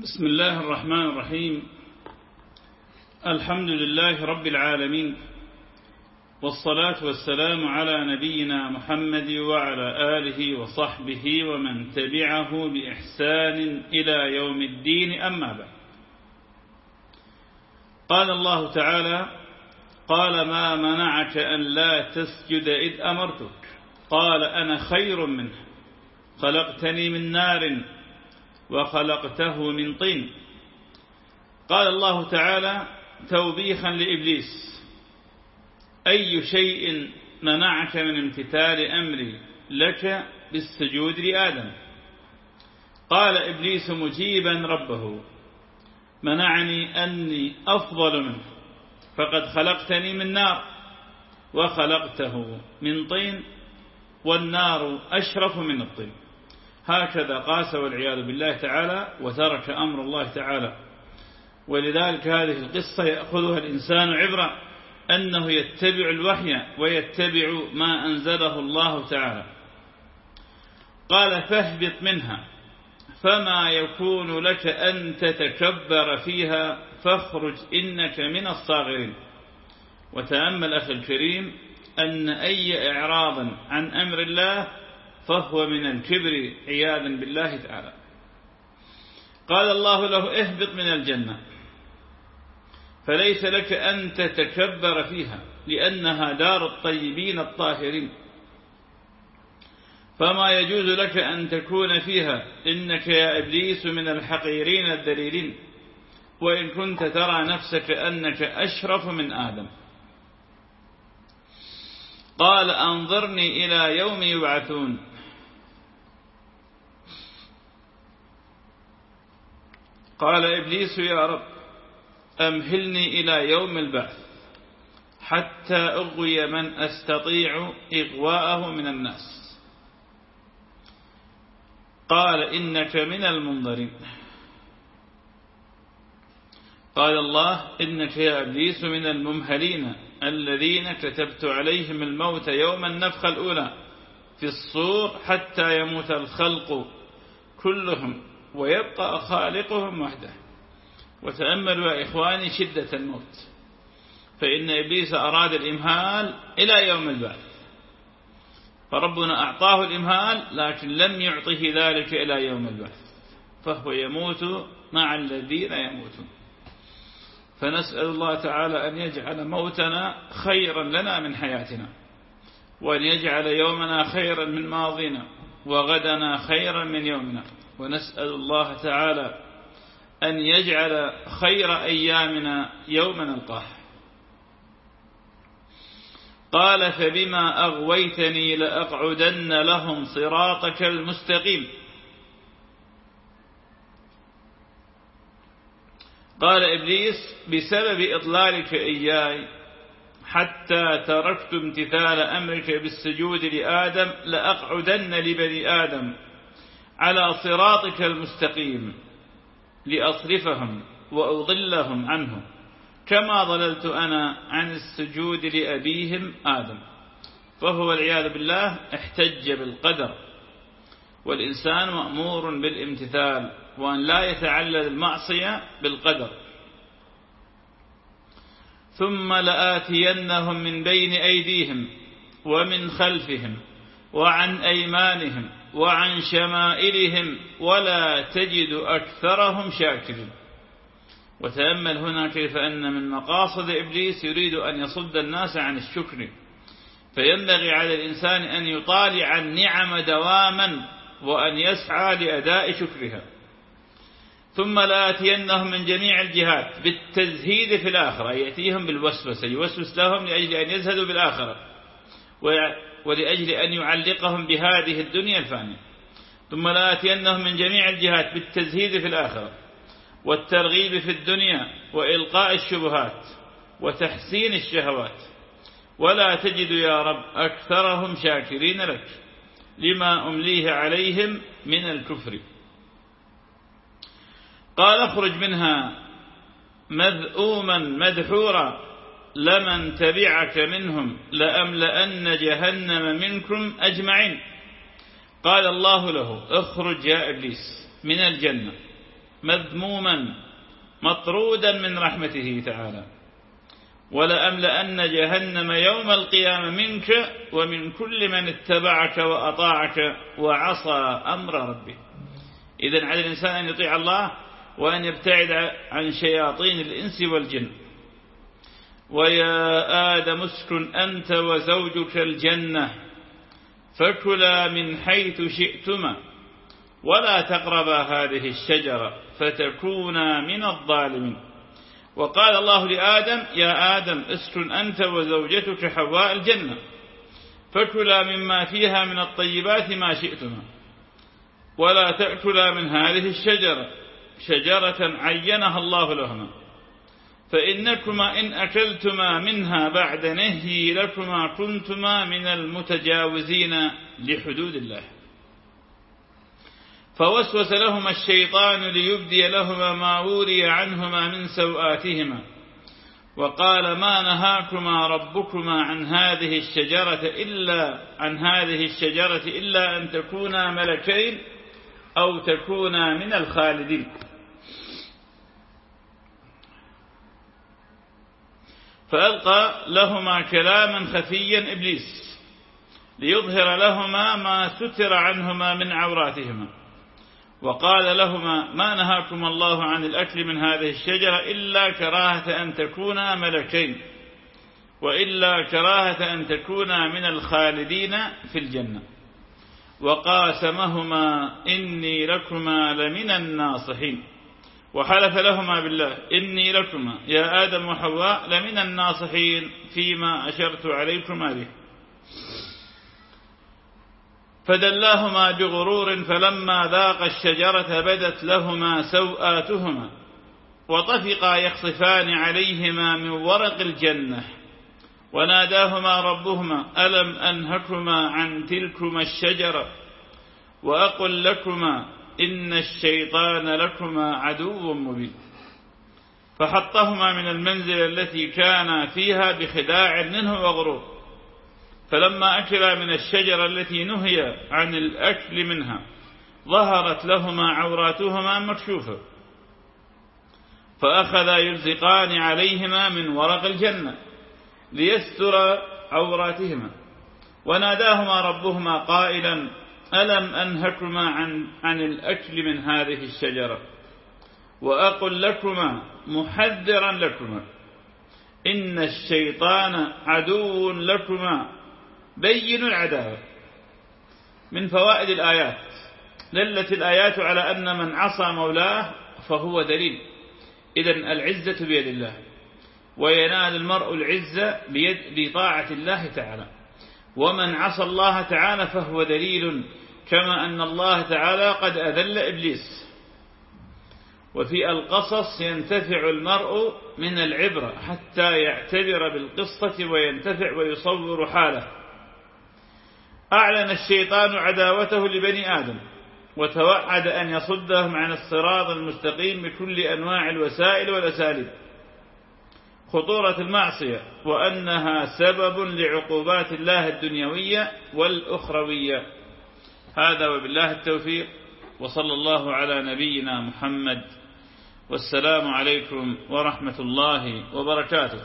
بسم الله الرحمن الرحيم. الحمد لله رب العالمين. والصلاة والسلام على نبينا محمد وعلى آله وصحبه ومن تبعه بإحسان إلى يوم الدين. أما بعد. قال الله تعالى قال ما منعك أن لا تسجد إذ أمرتك? قال أنا خير منه. خلقتني من نار وخلقته من طين. قال الله تعالى توبيخا لإبليس أي شيء منعك من امتثال أمري لك بالسجود لآدم؟ قال إبليس مجيبا ربه منعني أني أفضل منه فقد خلقتني من نار وخلقته من طين والنار أشرف من الطين. هكذا قاس والعياذ بالله تعالى وترك أمر الله تعالى. ولذلك هذه القصة يأخذها الإنسان عبرة أنه يتبع الوحي ويتبع ما أنزله الله تعالى. قال فاهبط منها فما يكون لك أن تتكبر فيها فاخرج إنك من الصاغرين. وتأمل أخي الكريم أن أي إعراض عن أمر الله فهو من الكبر عياذا بالله تعالى. قال الله له اهبط من الجنة. فليس لك أن تتكبر فيها لأنها دار الطيبين الطاهرين. فما يجوز لك أن تكون فيها إنك يا إبليس من الحقيرين الدليلين وإن كنت ترى نفسك أنك أشرف من آدم. قال أنظرني إلى يوم يبعثون. قال إبليس يا رب أمهلني إلى يوم البعث حتى أغوي من أستطيع إغواءه من الناس. قال إنك من المنظرين. قال الله إنك يا إبليس من الممهلين الذين كتبت عليهم الموت يوم النفخة الأولى في الصور حتى يموت الخلق كلهم. ويبقى خالقهم وحده. وتأملوا يا إخواني شدة الموت. فإن إبليس أراد الإمهال إلى يوم البعث. فربنا أعطاه الإمهال لكن لم يعطه ذلك إلى يوم البعث. فهو يموت مع الذين يموتون. فنسأل الله تعالى أن يجعل موتنا خيرا لنا من حياتنا. وأن يجعل يومنا خيرا من ماضينا. وغدنا خيرا من يومنا. ونسأل الله تعالى أن يجعل خير أيامنا يوم نلقاه. قال فبما أغويتني لأقعدن لهم صراطك المستقيم. قال إبليس بسبب إضلالك إياي حتى تركت امتثال أمرك بالسجود لآدم لأقعدن لبني آدم. على صراطك المستقيم لأصرفهم وأضلهم عنه كما ضللت أنا عن السجود لأبيهم آدم. فهو والعياذ بالله احتج بالقدر. والإنسان مأمور بالامتثال وأن لا يتعلل المعصية بالقدر. ثم لآتينهم من بين أيديهم ومن خلفهم وعن أيمانهم وعن شمائلهم ولا تجد أكثرهم شاكرين. وتأمل هنا كيف أن من مقاصد إبليس يريد أن يصد الناس عن الشكر. فينبغي على الإنسان أن يطالع النعم دواما وأن يسعى لأداء شكرها. ثم لآتينهم من جميع الجهات بالتزهيد في الآخرة يأتيهم بالوسوسة يوسوس لهم لأجل أن يزهدوا بالآخرة. ولأجل أن يعلقهم بهذه الدنيا الفانية. ثم لآتينهم من جميع الجهات بالتزهيد في الآخرة والترغيب في الدنيا وإلقاء الشبهات وتحسين الشهوات. ولا تجد يا رب أكثرهم شاكرين لك لما أمليه عليهم من الكفر. قال اخرج منها مذءوما مدحورا. لمن تبعك منهم لأملأن جهنم منكم أجمعين. قال الله له اخرج يا إبليس من الجنة مذموما مطرودا من رحمته تعالى ولأملأن جهنم يوم القيامة منك ومن كل من اتبعك وأطاعك وعصى أمر ربه إذن على الإنسان أن يطيع الله وأن يبتعد عن شياطين الإنس والجن. ويا آدم اسكن أنت وزوجك الجنة فكلا من حيث شئتما ولا تقربا هذه الشجرة فتكونا من الظالمين. وقال الله لآدم يا آدم اسكن أنت وزوجتك حواء الجنة فكلا مما فيها من الطيبات ما شئتما ولا تأكلا من هذه الشجرة شجرة عينها الله لهما. فإنكما إن أكلتما منها بعد نهي لكما كنتما من المتجاوزين لحدود الله. فوسوس لهما الشيطان ليبدي لهما ما وري عنهما من سوآتهما وقال ما نهاكما ربكما عن هذه الشجرة إلا عن هذه الشجرة إلا أن تكونا ملكين أو تكونا من الخالدين. فألقى لهما كلاما خفيا إبليس ليظهر لهما ما ستر عنهما من عوراتهما. وقال لهما ما نهاكم الله عن الأكل من هذه الشجرة إلا كراهة أن تكونا ملكين وإلا كراهة أن تكونا من الخالدين في الجنة. وقاسمهما إني لكما لمن الناصحين. وحلف لهما بالله. إني لكما. يا آدم وحواء لمن الناصحين فيما أشرت عليكما به. فدلاهما بغرور فلما ذاق الشجرة بدت لهما سوآتهما. وطفقا يخصفان عليهما من ورق الجنة. وناداهما ربهما ألم أنهكما عن تلكما الشجرة؟ وأقل لكما إن الشيطان لكما عدو مبين. فحطهما من المنزل التي كانا فيها بخداع منه وغرور. فلما أكلا من الشجرة التي نهي عن الأكل منها ظهرت لهما عوراتهما مكشوفة. فأخذا يلزقان عليهما من ورق الجنة ليستر عوراتهما. وناداهما ربهما قائلا ألم أنهكما عن, عن الأكل من هذه الشجرة؟ وأقل لكما محذرا لكما. إن الشيطان عدو لكما. بين العداوة. من فوائد الآيات. دلت الآيات على أن من عصى مولاه فهو دليل. إذا العزة بيد الله. وينال المرء العزة بيد بطاعة الله تعالى. ومن عصى الله تعالى فهو دليل كما أن الله تعالى قد أذل إبليس. وفي القصص ينتفع المرء من العبرة حتى يعتبر بالقصة وينتفع ويصور حاله. أعلن الشيطان عداوته لبني آدم وتوعد أن يصدهم عن الصراط المستقيم بكل أنواع الوسائل والأساليب. خطورة المعصية وأنها سبب لعقوبات الله الدنيوية والأخروية. هذا وبالله التوفيق وصلى الله على نبينا محمد. والسلام عليكم ورحمة الله وبركاته.